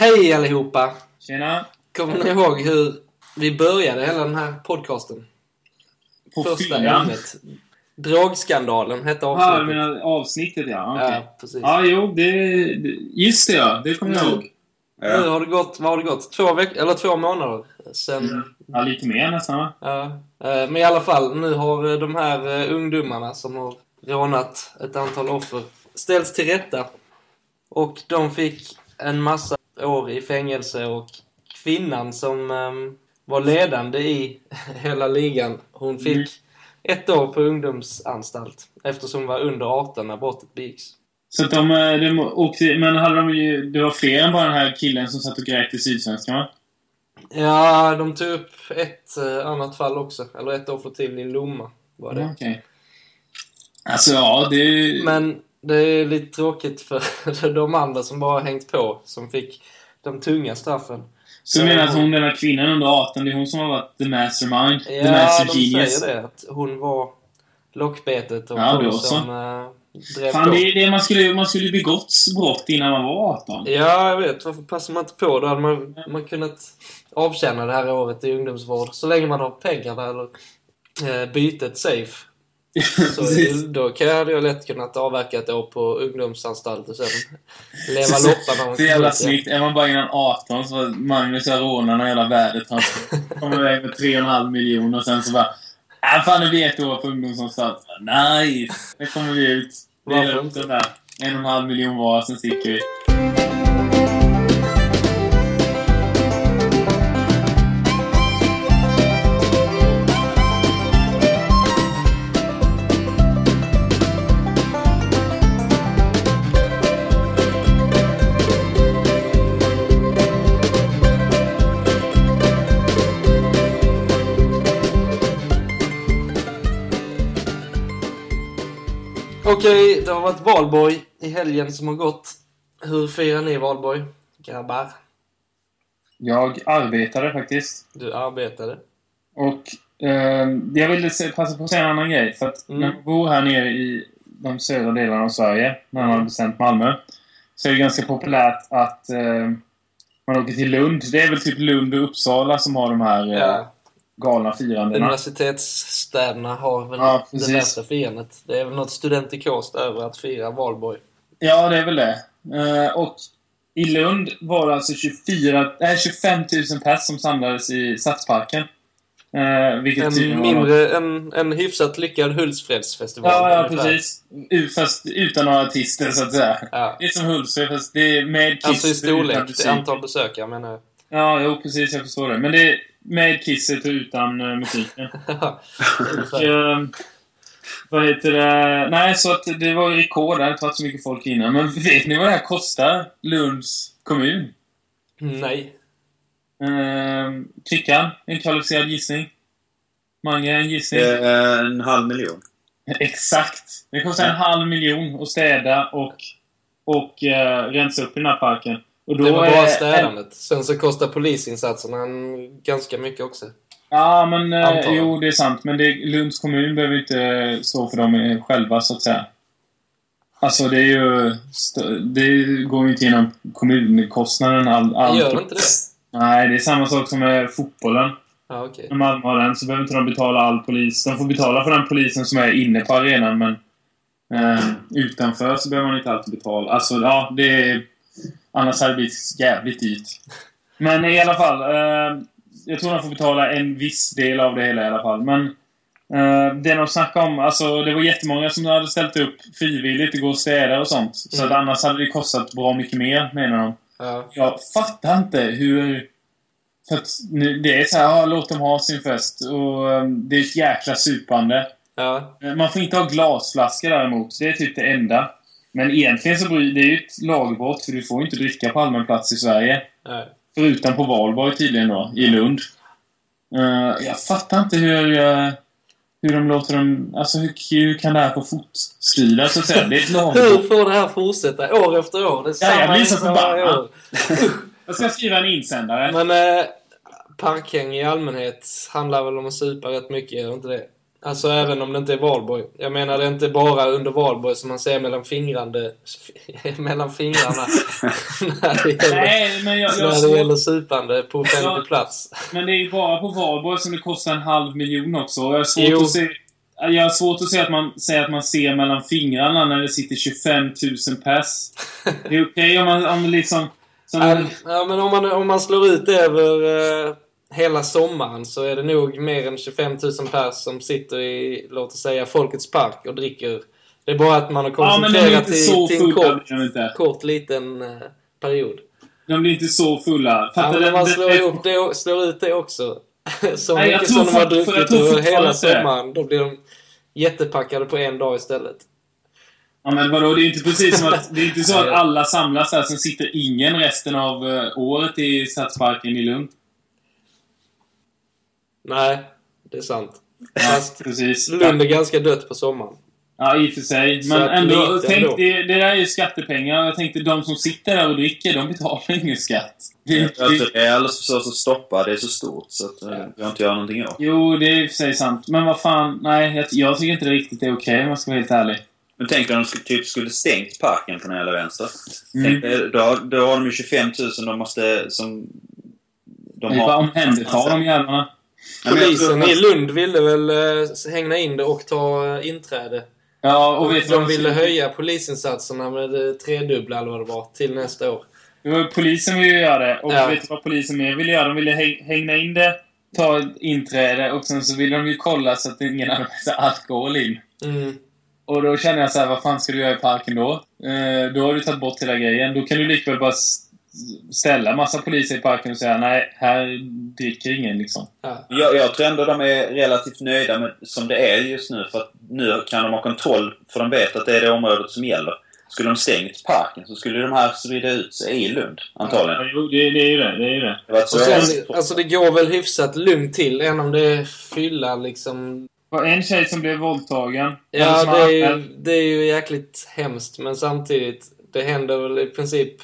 Hej allihopa! Tjena! Kommer ni ihåg hur vi började hela den här podcasten? På Första fyllan. ämnet. Drogskandalen hette Ja, du avsnittet. menar avsnittet ja. Okej. ja, precis. Ja, jo, det... det- Just det ja. Det kommer jag Nu. ihåg. Nu har det gått, vad har det gått? Två veckor, eller två månader sen... Ja, lite mer nästan va? Ja. Eh, Men i alla fall, nu har eh, de här eh, ungdomarna som har rånat ett antal offer ställts till rätta. Och de fick en massa år i fängelse och kvinnan som ehm, var ledande i hela ligan, hon fick Mm. ett år på ungdomsanstalt eftersom hon var under 18 när brottet begicks. Så att de, eh, de åkte... Men hade de ju... Det var fler än bara den här killen som satt och grät i Sydsvenskan va? Ja, de tog upp ett eh, annat fall också, eller ett offer till i Lomma var det. Okej. Alltså ja, det... Men det är lite tråkigt för de andra som bara hängt på, som fick de tunga straffen. Så du menar att hon, den här kvinnan under 18, det är hon som har varit the mastermind? the Ja, master de genius? säger det. Att hon var lockbetet och Ja, hon som äh, drev Fan, på. det är det man skulle... Man skulle begått brott innan man var 18. Ja, jag vet. Varför passar man inte på? Då hade man, man kunnat avtjäna det här året i ungdomsvård. Så länge man har pengarna eller eh, bytet safe. Så Precis. då kan jag, hade jag lätt kunnat avverka ett år på ungdomsanstalt och sen leva loppan man Så jävla snyggt. Är man bara innan 18 så Magnus och rånarna hela värdet. Han kommer iväg med 3,5 miljoner och sen så bara... Äh, fan, det blir ett år på ungdomsanstalt. Nice! Nu kommer vi ut. Det Varför är upp den där. En och en halv miljon var, sen sticker vi. Okej, det har varit valborg i helgen som har gått. Hur firar ni valborg, grabbar? Jag arbetade faktiskt. Du arbetade. Och eh, jag ville passa på att säga en annan grej. För att Mm. när man bor här nere i de södra delarna av Sverige, när man har bestämt Malmö, så är det ganska populärt att eh, man åker till Lund. Det är väl typ Lund och Uppsala som har de här eh, Ja, galna firandena. universitetsstäderna har väl Ja, det värsta firandet. Det är väl något studentikost över att fira valborg. Ja, det är väl det. Eh, och i Lund var det alltså 24, nej, 25 000 pers som samlades i Stadsparken. Uh, vilket En något- mindre, en, en hyfsat lyckad Hultsfredsfestival. Ja, ja precis. Fast utan några artister, så att säga. Ja. Det är som Hultsfred, fast det är med Kiss Alltså i storlek, antal besökare menar jag. Ja, jo, precis. Jag förstår det. Men det med Kisset och utan uh, musiken. Och, eh, vad heter det? Nej, så att det var ju rekord. Det hade inte varit så mycket folk innan. Men vet ni vad det här kostar? Lunds kommun? Nej. Uh, Krickan, en kvalificerad gissning. Mange, en gissning. Eh, En halv miljon. Exakt! Det kostar en halv miljon att städa och, och eh, rensa upp i den här parken. Och då Det var är- bara städandet. Sen så kostar polisinsatserna ganska mycket också. Ja, men eh, jo, det är sant. Men det, Lunds kommun behöver inte stå för dem själva, så att säga. Alltså, det är ju... Det går ju inte genom kommunkostnaden. All, all, Gör inte det? Nej, det är samma sak som med fotbollen. Ja, okej. När Malmö har den så behöver inte de betala all polis. De får betala för den polisen som är inne på arenan, men eh, utanför så behöver man inte alltid betala. Alltså, ja, det är... Annars hade det blivit jävligt dyrt. Men i alla fall. Eh, jag tror de får betala en viss del av det hela i alla fall. Men eh, det de snackade om, alltså det var jättemånga som hade ställt upp frivilligt och gå och städa och sånt. Så att Mm. annars hade det kostat bra mycket mer, menar de. Ja. Jag fattar inte hur... För att det är så här, ja, låt dem ha sin fest. Och um, det är ett jäkla supande. Ja. Eh, Man får inte ha glasflaskor däremot. Det är typ det enda. Men egentligen så bryr det är ju ett lagbrott, för du får ju inte dricka på allmän plats i Sverige. Nej. Förutom på valborg tydligen då, i Lund. Eh, jag fattar inte hur... eh, hur de låter dem... Alltså hur, hur kan det här få fortskrida så att säga? Det är ett Hur lagbrott. får det här fortsätta år efter år? Det är Ja, jag blir så förbannad. Jag ska skriva en insändare. Men eh, parkhäng i allmänhet handlar väl om att supa rätt mycket, gör inte det? Alltså även om det inte är valborg. Jag menar det är inte bara under valborg som man ser mellan fingrande... mellan fingrarna. när det gäller, Nej, men jag, jag, när det gäller supande på offentlig plats. men det är ju bara på valborg som det kostar en halv miljon också. Jag har svårt Jo. att se... Jag har svårt att se att man säger att man ser mellan fingrarna när det sitter 25 000 pers. Det är okej om man om liksom... Som, Ja, Ja, men om man, om man slår ut det över eh, hela sommaren så är det nog mer än 25 000 pers som sitter i, låt oss säga, Folkets Park och dricker. Det är bara att man har ja, men koncentrerat inte till, till en kort, kort liten eh, period. De blir inte så fulla. Ja, Fattar men du? om man slår, ihop det, slår ut det också. Så Nej, mycket som de har druckit över hela sommaren. Då blir de jättepackade på en dag istället. Ja, men vadå? Det är inte precis som att... Det är inte så att alla samlas där, sen sitter ingen resten av eh, året i Stadsparken i Lund. Nej, det är sant. Ja, Fast precis. Lund är ganska dött på sommaren. Ja, i och för sig. Så Men ändå, tänk, ändå. det, det där är ju skattepengar. Jag tänkte de som sitter där och dricker, de betalar ingen skatt. Det, Jag tror det, det är alldeles för svårt att stoppa. Det är så stort så att eh, Ja. vi har inte göra någonting åt. jo, det är i och för sig sant. Men vad fan, nej. Jag, jag tycker inte det riktigt är okej om jag ska vara helt ärlig. Men tänk dig om de skulle, typ skulle stängt parken från hela vänster. Mm. Tänk, dig, då, har- då har de ju 25 000 de måste... Som, de De bara omhändertar de jävlarna. Polisen i Lund ville väl eh, hängna in det och ta eh, inträde. Ja, och vet de ville höja polisinsatserna med det tredubbla eller vad det var till nästa år. Var polisen ville göra det. Och Ja. vet du vad polisen mer ville göra? De ville häng, hängna in det, ta inträde och sen så ville de ju kolla så att ingen hade med sig alkohol in. Mm. Och då känner jag så här, vad fan ska du göra i parken då? Eh, då har du tagit bort hela grejen. Då kan du likväl bara ställa massa poliser i parken och säga nej, här dricker ingen liksom. Ja. Jag, jag tror ändå de är relativt nöjda med som det är just nu. För att nu kan de ha kontroll, för de vet att det är det området som gäller. Skulle de stängt parken så skulle de här sprida ut sig i Lund, antagligen. Ja, jo, det, det är ju det. Det är ju det. Det Och sen, alltså det går väl hyfsat lugnt till, än om det är fylla liksom. Var en tjej som blev våldtagen. Ja, det är, ju, det är ju jäkligt hemskt, men samtidigt, det händer väl i princip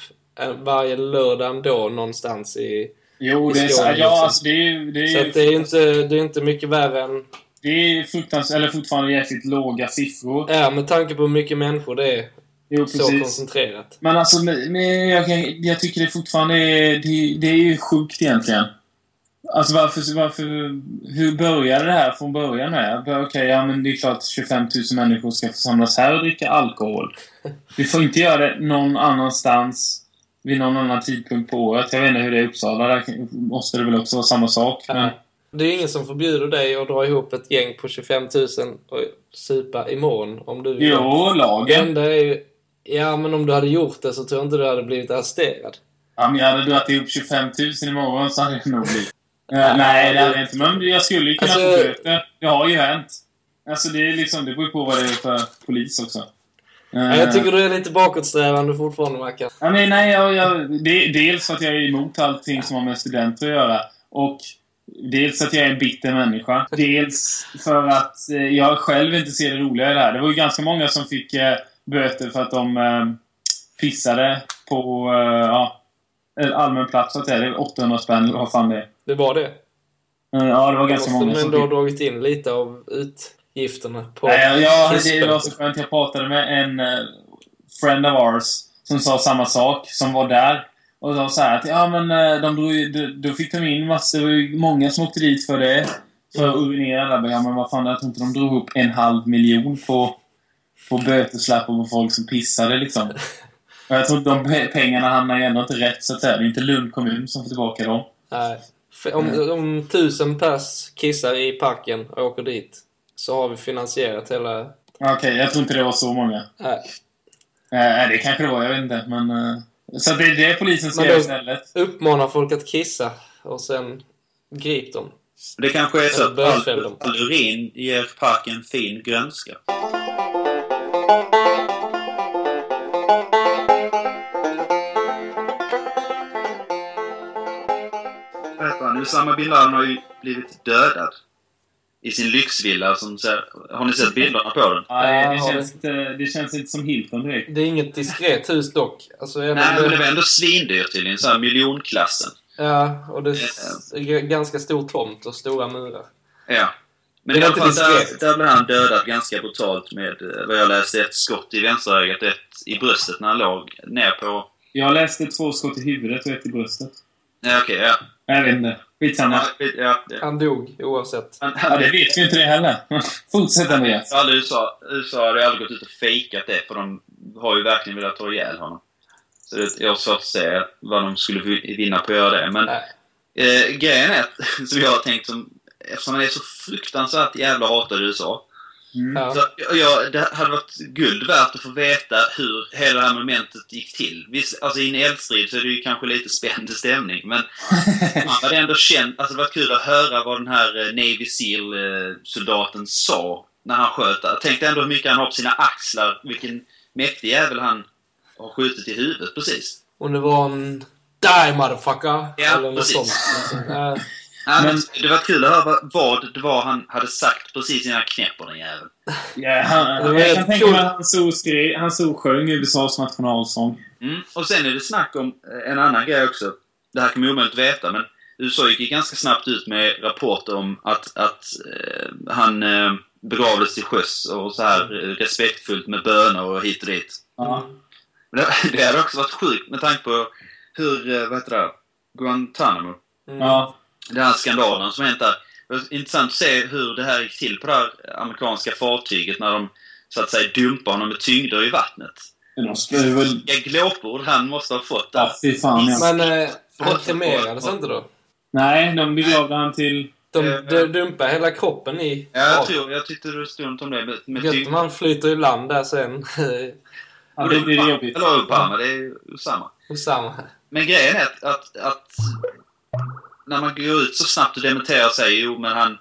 varje lördag ändå någonstans i... Jo, det är i så. Ja, liksom. alltså det är ju... Det är, Så det är ju inte, det är inte mycket värre än... det är fruktansvärt, eller fortfarande jäkligt låga siffror. Ja, med tanke på hur mycket människor det är. Jo, Så precis. koncentrerat. Men alltså, men jag, jag tycker det fortfarande är... Det, det är ju sjukt egentligen. Alltså varför, varför... Hur började det här från början med? Okej, okay, ja men det är klart 25 000 människor ska få samlas här och dricka alkohol. Vi får inte göra det någon annanstans vid någon annan tidpunkt på året. Jag vet inte hur det är i Uppsala. Där måste det väl också vara samma sak. Men. Det är ju ingen som förbjuder dig att dra ihop ett gäng på 25 000 och supa imorgon om du vill. jo, Det lagen. enda är ju... Ja, men om du hade gjort det så tror jag inte du hade blivit arresterad. Ja, men jag hade dragit ihop 25 000 imorgon så hade det nog blivit. Eh, nej, det hade jag inte. Men jag skulle ju kunna Alltså- få böter. Det har ju hänt. Alltså det är liksom, det beror på vad det är för polis också. Ja, jag tycker du är lite bakåtsträvande fortfarande, Mackan. Ja, men nej, jag, jag, det, dels för att jag är emot allting som har med studenter att göra. Och dels att jag är en bitter människa. Dels för att eh, jag själv inte ser det roliga i det här. Det var ju ganska många som fick eh, böter för att de eh, pissade på eh, ja, allmän plats. Så att. Det är 800 spänn eller vad fan det är. Det var det. Eh, ja, det var ganska måste många som ändå ha fick. dragit in lite av utgifterna på Nej, ja, det var så skönt. Jag pratade med en eh, friend of ours som sa samma sak, som var där. Och sa så här att ja men eh, de drog, då, då fick de in massor, det var ju många som åkte dit för det. För att urinera där. Ja men vad fan, jag tror inte de drog upp en halv miljon på, på böteslappar på folk som pissade liksom. Och jag tror de pe- pengarna hamnar ju ändå inte rätt så att säga. Det är inte Lund kommun som får tillbaka dem. Nej. Om, om tusen pers kissar i parken och åker dit så har vi finansierat hela... Okej, jag tror inte det var så många. Nej. Nej, det kanske det var. Jag vet inte. Men, eh, så det är det polisen ska Men göra istället. Uppmanar folk att kissa och sen grip dem. Det kanske är så att all, all urin ger parken fin grönska. Heter han? Usama bin Laden har ju blivit dödad. I sin lyxvilla som ser, Har ni sett bilderna på den? Nej, Ja, det, känns inte, det känns inte som Hilton direkt. Det är inget diskret hus dock. Alltså, Nej, men det det, var ändå svindyrt tydligen. Så här miljonklassen. ja, och det är ganska stor tomt och stora murar. Ja. Men Det är alla fall, inte där, diskret. där blev han dödad ganska brutalt med, eh, vad jag läste, ett skott i vänsterögat, ett i bröstet när han låg ner på... Jag läste två skott i huvudet och ett i bröstet. Nej, okej, ja. Jag vet inte. Skitsamma. Ja, ja, ja. Han dog oavsett. Han, Ja, han, det vet vi inte det heller. Fortsätt Andreas. Alla USA, USA hade aldrig gått ut och fejkat det, för de har ju verkligen velat ta ihjäl honom. Så det, jag har svårt att se vad de skulle vi- vinna på att göra det. Men Nej. eh, grejen är, att, som jag har tänkt, som, eftersom han är så fruktansvärt jävla hatad i USA, Mm. Ja. Så jag, det hade varit guld värt att få veta hur hela det här momentet gick till. Visst, alltså i en eldstrid så är det ju kanske lite spänd stämning, men man hade ändå känt, alltså det var kul att höra vad den här eh, Navy Seal-soldaten sa när han sköt. Jag tänkte ändå hur mycket han har på sina axlar, vilken mäktig jävel han har skjutit i huvudet precis. Och det var en Die motherfucker! Ja, eller något precis. sånt. Ja. Men, Men- det var kul att höra vad, vad det var han hade sagt precis innan han knäpper den jäveln. Ja, han, Det var jag kan tänka mig att han så, skrev, han så sjöng USAs nationalsång. Mm. Och sen är det snack om eh, en annan grej också. Det här kan man omöjligt veta, men USA gick ju ganska snabbt ut med rapporter om att, att eh, han eh, begravdes till sjöss och så här eh, respektfullt med böner och hit och dit. Men det, det hade också varit sjukt med tanke på hur, eh, vad heter det, Guantanamo, Mm. Ja. Den här skandalen som hänt där. Det var intressant att se hur det här gick till på det här amerikanska fartyget när de så att säga dumpar honom med tyngder i vattnet. Väl... Vilka glåpord han måste ha fått där. Ja, fy fan ja. Men eh, han kremerades inte då? Nej, de begravde han till... De, Eh, de dumpade hela kroppen i Ja, jag tror, jag tyckte det stod om det med, med Gött om han flyter i land där sen. Ja, det blir jobbigt. Eller Obama, det är ju samma. Samma. Men grejen är att, att, att när man går ut så snabbt och dementerar sig, jo men han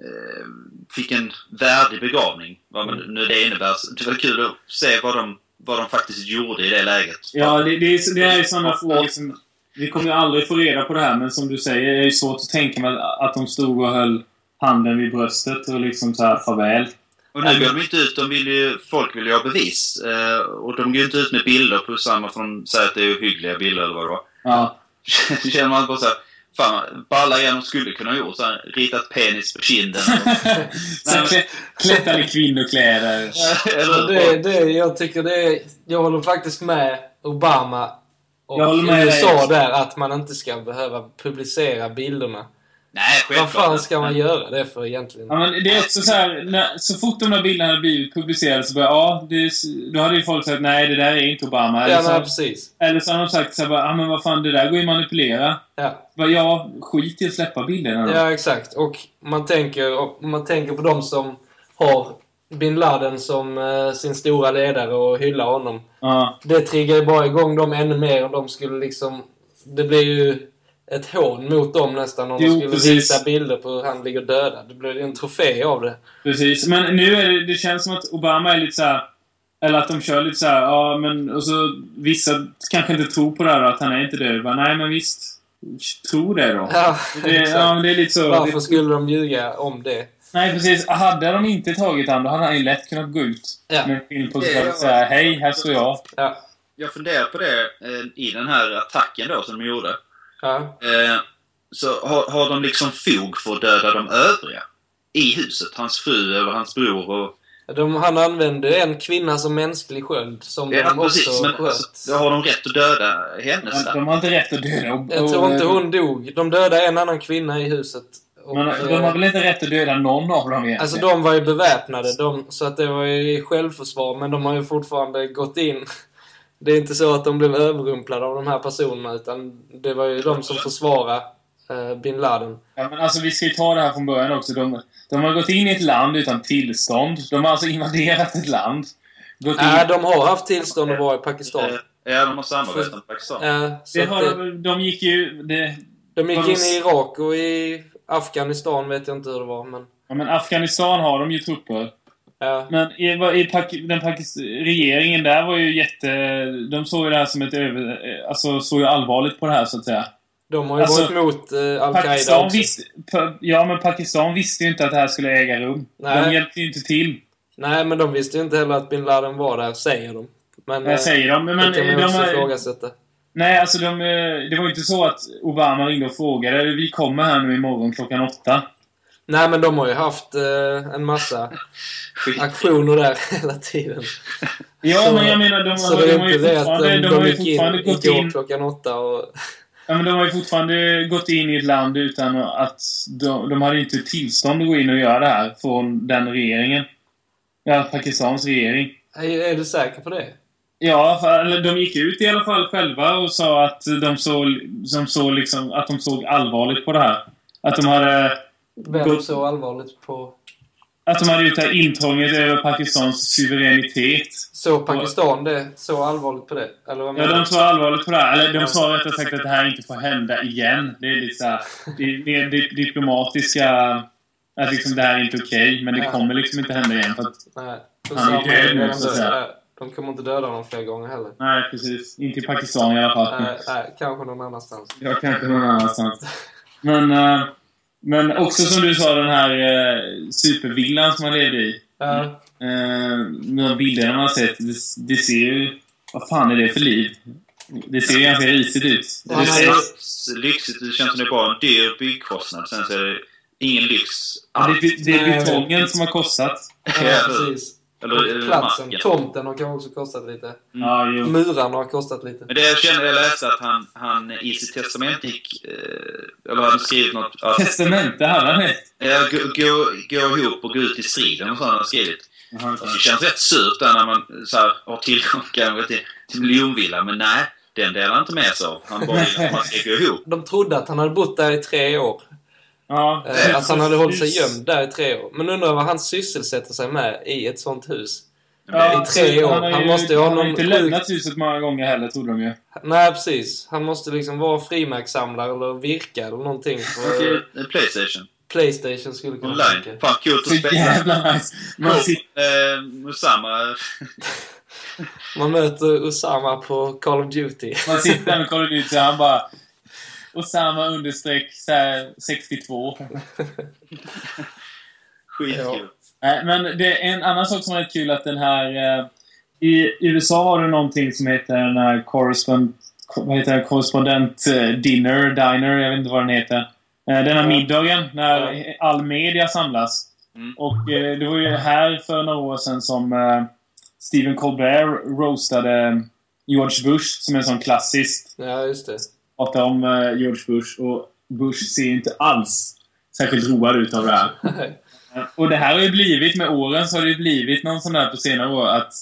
eh, fick en värdig begravning, vad man, nu det innebär. Det var kul att se vad de, vad de faktiskt gjorde i det läget. Ja, det, det, är, det är ju sådana frågor som... Vi kommer ju aldrig få reda på det här, men som du säger, det är ju svårt att tänka mig att, att de stod och höll handen vid bröstet och liksom så här farväl. Och nu går de inte ut, de vill ju, folk vill ju ha bevis. Eh, och de går ju inte ut med bilder på samma, för de säger att det är ohyggliga bilder eller vad det var. Ja. känner man bara såhär, fan, balla igen de skulle kunna ha gjort. Så här, ritat penis på kinden. Och, Sen klä, i kvinnokläder. eller, Det, det, jag tycker det är, Jag håller faktiskt med Obama och Jag USA dig. där att man inte ska behöva publicera bilderna. Nej, Vad självklart. fan ska man göra det för egentligen? Ja, men det är också så här, när, så fort de där bilderna hade blivit publicerade så började ja, det, är- då hade ju folk sagt nej, det där är inte Obama. Eller, Ja, nej, så, precis. eller så har de sagt så här, bara, ja men vad fan, det där går ju att manipulera. Ja. Bara, ja, skit i att släppa bilderna då. Ja, exakt. Och man tänker, och man tänker på de som har bin Laden som eh, sin stora ledare och hyllar honom. Ja. Det triggar ju bara igång dem ännu mer och de skulle liksom... Det blir ju ett hån mot dem nästan om Jo, de skulle precis. visa bilder på hur han ligger dödad. Det blir ju en trofé av det. Precis. Men nu är det, det känns som att Obama är lite så här, Eller att de kör lite så här, ja men och så vissa kanske inte tror på det här att han är inte död. Bara, nej men visst. Tro det då. Ja, Det, ja, det är lite så. Varför det, skulle de ljuga om det? nej precis. Hade de inte tagit han då hade han ju lätt kunnat gå ut Ja. med en film på sig och säga hej, här står jag. Ja. Jag funderar på det eh, i den här attacken då som de gjorde. Ja. Eh, så har, har de liksom fog för att döda de övriga? I huset? Hans fru eller hans bror och... De, han använde en kvinna som mänsklig sköld som Ja, de precis. också Men sköt. alltså, då har de rätt att döda hennes Men där? de har inte rätt att döda. Och, Jag tror inte hon dog. De dödade en annan kvinna i huset. Och, Men de har väl inte rätt att döda någon av dem egentligen? Alltså de var ju beväpnade, de, så att det var ju självförsvar, men de har ju fortfarande gått in. Det är inte så att de blev överrumplade av de här personerna, utan det var ju de som försvarade eh, bin Laden. Ja, men alltså vi ska ju ta det här från början också. De, de har gått in i ett land utan tillstånd. De har alltså invaderat ett land. Gått in... Nej, de har haft tillstånd att vara i Pakistan. Eh, Ja, de har samarbetat med Pakistan. Eh, så det har det, de, de gick ju... Det, de gick har de in i Irak och i Afghanistan vet jag inte hur det var, men... ja, men Afghanistan har de ju trupper. Ja, Men i, i Pak, den Pakis, regeringen där var ju jätte... De såg ju det här som ett över... Alltså såg ju allvarligt på det här så att säga. de har ju Alltså, varit emot eh, Al-Qaida Pakistan också. visste... Pa, ja, men Pakistan visste ju inte att det här skulle äga rum. Nej. De hjälpte ju inte till. Nej, men de visste ju inte heller att bin Laden var där, säger de. Men, eh, säger de. Men, det kan man ju också ifrågasätta. Nej, alltså de, eh, det var ju inte så att Obama ringde och frågade vi kommer här nu imorgon klockan åtta. Nej, men de har ju haft eh, en massa aktioner där hela tiden. Ja, Så- men jag menar, de, Så har, det de är har ju inte det att fortfarande, de, de de har ju gick in fortfarande gått igår in... klockan åtta och... Ja, men de har ju fortfarande gått in i ett land utan att... De, de hade inte tillstånd att gå in och göra det här från den regeringen. Ja, Pakistans regering. Är, är du säker på det? Ja, för, eller de gick ut i alla fall själva och sa att de såg, som såg liksom, att de såg allvarligt på det här. Att de hade, Gå- så allvarligt på... att de hade gjort det här intrånget över Pakistans suveränitet. Så Pakistan det? Så allvarligt på det? Eller vad Ja, de såg allvarligt på det. Eller de sa rättare sagt att det här inte får hända igen. Det är lite såhär... Det, det diplomatiska... Att liksom det här är inte okej, men det kommer liksom inte hända igen. För att, Nej. Han är död nu, så att säga. De kommer inte döda honom fler gånger heller. nej, precis. Inte i Pakistan i alla fall. Nej, nej, kanske någon annanstans. Ja, kanske någon annanstans. Men, eh, men också som du sa, den här eh, supervillan som han levde i. Ja, Eh, de bilderna man har sett, det, det ser ju... Vad fan är det för liv? Det ser ju ganska risigt ut. Det Han ser lyxigt Det känns som det är bara en dyr byggkostnad. Sen så är det ingen lyx Ja, alls. det, det är betongen som har kostat. Ja, precis. Eller eh, Platsen, marken. tomten har kanske också kostat lite. Ja, jo. Murarna har kostat lite. Men det jag kände, jag läste att han, han i sitt testament gick... Eh, eller hade skrivit något... Att, Testamente hade han ett. ja, gå, gå, gå ihop och gå ut i striden och sånt han har skrivit. Alltså, det känns rätt surt där när man så här, har tillgång kanske till, till miljonvilla. Men nej, den delar han inte med sig av. Han bara vill att man ska gå ihop. De trodde att han hade bott där i tre år. Ja. Eh, att han hade hållit sig gömd där i tre år. Men undrar vad han sysselsätter sig med i ett sånt hus. Ja, I tre så år. Han, Han ju, måste ju ha han har någon inte sjuk- lämnat huset många gånger heller, trodde de ju. Nej, precis. Han måste liksom vara frimärkssamlare eller virka eller någonting. För Playstation. Playstation skulle kunna Online. funka. Fan, kul att Så spela. jävla nice. Man sitter, Eh, Musama. Man möter Osama på Call of Duty. man sitter där med Call of Duty och han bara... Osama understreck så här 62. Skitkul. Nej, men det är en annan sak som är rätt kul att den här... Eh, I USA har du någonting som heter den här correspond, vad heter det? correspondent eh, dinner, diner, jag vet inte vad den heter. Eh, den här Ja. middagen när Ja. all media samlas. Mm. Och eh, det var ju här för några år sedan som eh, Stephen Colbert roastade George Bush som en sån klassisk. Ja, just det. Pratar om eh, George Bush och Bush ser inte alls särskilt road ut av det här. Och det här har ju blivit, med åren så har det ju blivit någon sån där på senare år att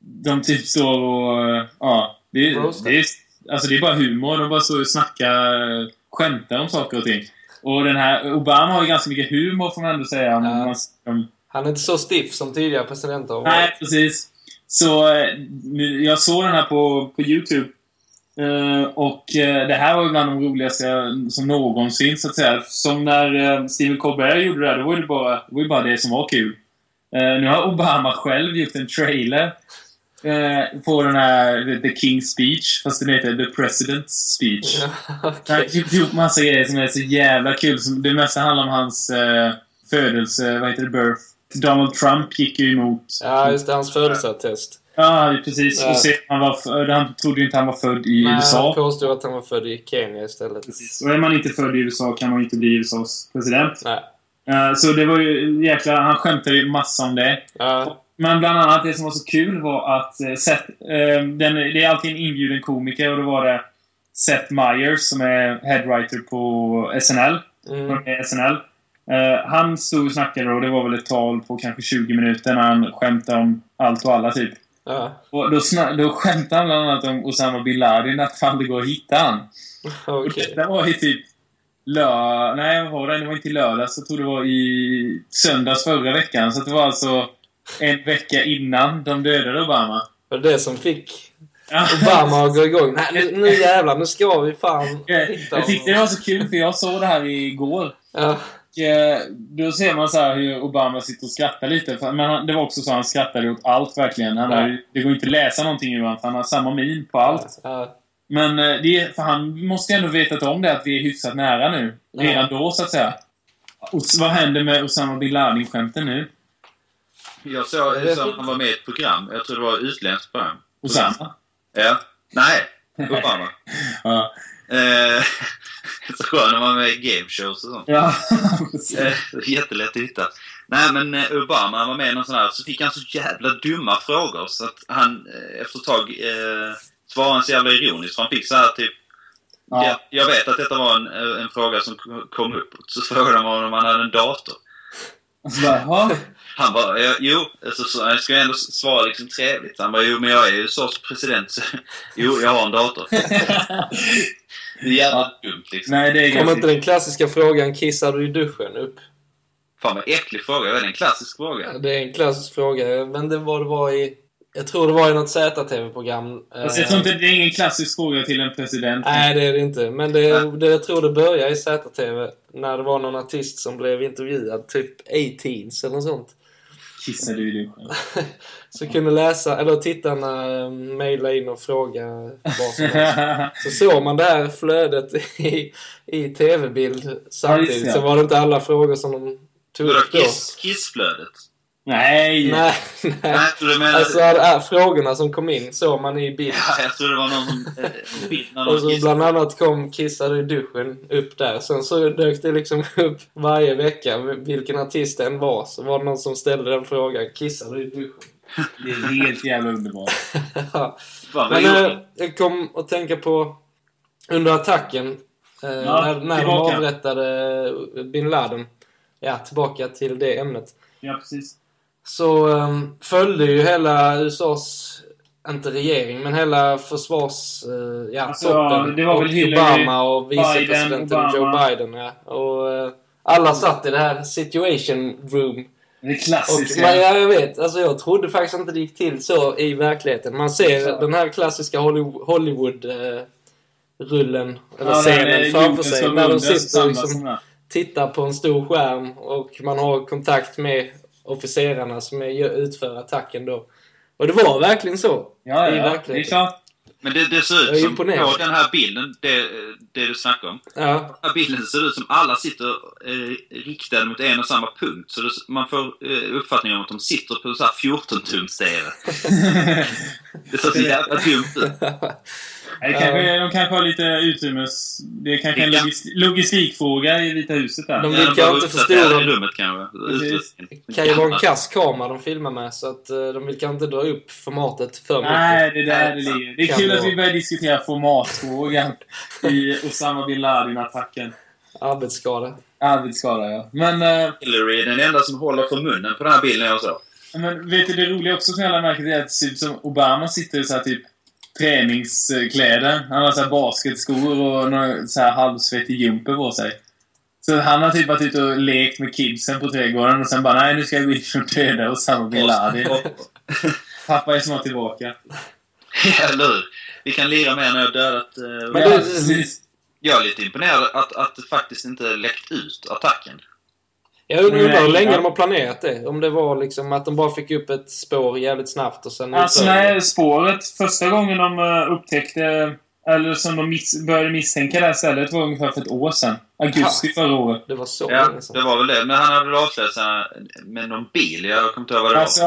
de typ står och... eh, Ja, det, är- det, är, alltså det är bara humor. De bara står och snackar, eh, skämtar om saker och ting. Och den här, Obama har ju ganska mycket humor får man ändå säga. Om, Ja. man, Han är inte så stiff som tidigare presidenter har nej, varit. precis. Så jag såg den här på, på YouTube. Eh, och eh, det här var ju bland de roligaste som någonsin, så att säga. Som när uh, Stephen Colbert gjorde det här, då var det bara det, var bara det som var kul. Eh, nu har Obama själv gjort en trailer eh, på den här The King's Speech, fast den heter The President's Speech. Ja, Han okej. har typ gjort massa grejer som är så jävla kul. Som det mesta handlar om hans eh, födelse, vad heter det, birth. Donald Trump gick ju emot. Ja, just det. Hans födelseattest. Ja, precis. Och sen, han, var, han trodde ju inte han var född i Nej, han USA. påstod att han var född i Kenya istället. Precis. Och är man inte född i USA kan man inte bli USAs president. Nej. Eh, så det var ju jäkla... Han skämtade ju massa om det. Ja, Men bland annat det som var så kul var att uh, Seth, eh, den, det är alltid en inbjuden komiker och då var det Seth Meyers som är headwriter på SNL. mm. Från SNL. Eh, han stod och snackade och det var väl ett tal på kanske 20 minuter när han skämtade om allt och alla typ. Ja. Och då, då skämtade han bland annat om Osama bin Laden, att fan det går att hitta han. Och Okej. det var ju typ lö... Nej, var det? Det var inte lördags. Jag tror det var i söndags förra veckan. Så det var alltså en vecka innan de dödade Obama. Det var det som fick. Obama att gå igång. Nej, nu, nu jävlar, nu ska vi fan hitta jag tyckte det honom. var så kul för jag såg det här igår. Ja, Och, eh, då ser man så här hur Obama sitter och skrattar lite. Men han, det var också så att han skrattade åt allt verkligen. Han har, det går inte att läsa någonting ur honom för han har samma min på allt. Ja, Men eh, det, för han måste ju ändå vetat om det att vi är hyfsat nära nu. Redan då så att säga. Och vad händer med Osama bin Laden-skämten nu? Jag såg hur som han var med i ett program. Jag tror det var utländskt program. Osama? Ja. Nej. Obama. Ja. Eh, så skön när man är med i gameshows och sånt. Ja, Jättelätt att hitta. Nej men eh, Obama var med i någon sån här, så fick han så jävla dumma frågor så att han eh, efter ett tag eh, svarade han så jävla ironiskt. För han fick så här typ ja. jag, jag vet att detta var en, eh, en fråga som kom upp. Så frågade de honom om han hade en dator. Så bara. Han bara, "Ja, jo, alltså, så, jag ska ändå svara liksom trevligt. Han bara, jo men jag är ju USAs president så jo, jag har en dator. Det är jävla dumt liksom. Nej, det är Kommer inte den klassiska frågan “Kissar du i duschen?” upp? Fan vad äcklig fråga. Det är en klassisk fråga. Det är en klassisk fråga, men det var det var i... Jag tror det var i något ZTV-program. Alltså, jag tror inte det är ingen klassisk fråga till en president. Nej, det är det inte. Men det, det, jag tror det började i ZTV när det var någon artist som blev intervjuad. Typ 18s eller något sånt. Kissar du i duschen? Så kunde läsa, eller tittarna eh, mejla in och fråga vad som helst. Så såg man det här flödet i, i tv-bild Ja, samtidigt. det. Så var det inte alla frågor som de tog upp då. kiss, kissflödet? Nej! Nej, nej. Nej, jag tror du menar... Alltså här frågorna som kom in såg man i bild. Ja, jag tror det var någon som... Eh, Och så kissade. bland annat kom Kissar i duschen upp där. Sen så dök det liksom upp varje vecka vilken artist det än var. Så var det någon som ställde den frågan. Kissar du i duschen? Det är helt jävla underbart. Ja. Fan, Men gjorde eh, jag kom att tänka på under attacken. Eh, när när de avrättade bin Laden. Ja, tillbaka till det ämnet. Ja, precis. Så um, följde ju hela USAs, inte regering, men hela försvars... Uh, ja, Alltså, toppen. det var väl och Hillary, Obama och vicepresidenten Biden, Joe Obama. Biden. Ja. Och eh, alla satt i det här situation room. Det Och, klassiska. men, ja, jag vet, alltså jag trodde faktiskt inte det gick till så i verkligheten. Man ser Så. den här klassiska Hollywood- Hollywood-rullen, eller Ja, scenen framför sig. När de sitter samlas liksom, tittar på en stor skärm och man har kontakt med officerarna som är, utför attacken då. Och det var verkligen så. Ja, i ja, ja. Det är verkligheten. klart. Men det, det ser ut som, på den här bilden, det, det du snackar om. Ja. Den här bilden ser ut som alla sitter eh, riktade mot en och samma punkt. Så det, man får eh, uppfattningen om att de sitter på så här 14-tums-TV. Det ser så jävla dumt ut. Det kanske, de kanske har lite utrymmes... Det är kanske en Vilka? logis, logistikfråga i Vita huset där. De Ja, vill kanske inte i rummet kanske. Utrustningen. kan ju vara en kass kamera de filmar med så att eh, de vill kanske inte dra upp formatet för mycket. Nej, det är där det ligger. Det är Kan kul det att vi börjar diskutera formatfrågan i Osama bin Laden-attacken. Arbetsskada. Arbetsskada, ja. Men, eh, Hillary är den enda som håller för munnen på den här bilden jag såg. men vet du, det roliga också som jag lade märke till är att typ som Obama sitter så här typ träningskläder. Han har så här basketskor och någon så här halvsvettig jumper på sig. Så han har typ varit ute och lekt med kidsen på trädgården och sen bara nej nu ska jag gå in och döda Osama bin Laden. Pappa är snart tillbaka. Eller hur? Vi kan lira med när jag dödat... Eh, Men. Jag är lite imponerad att, att det faktiskt inte läckt ut attacken. Jag undrar Nej, hur länge ja. de har planerat det. Om det var liksom att de bara fick upp ett spår jävligt snabbt och sen... Alltså nej, spåret. Första gången de eh, upptäckte, eller som de miss, började misstänka det här stället var ungefär för ett år sedan. Augusti förra året. Det var så Ja, det var väl det. Men han hade väl avslöjat med någon bil. Jag kommer inte ihåg vad det var. Alltså,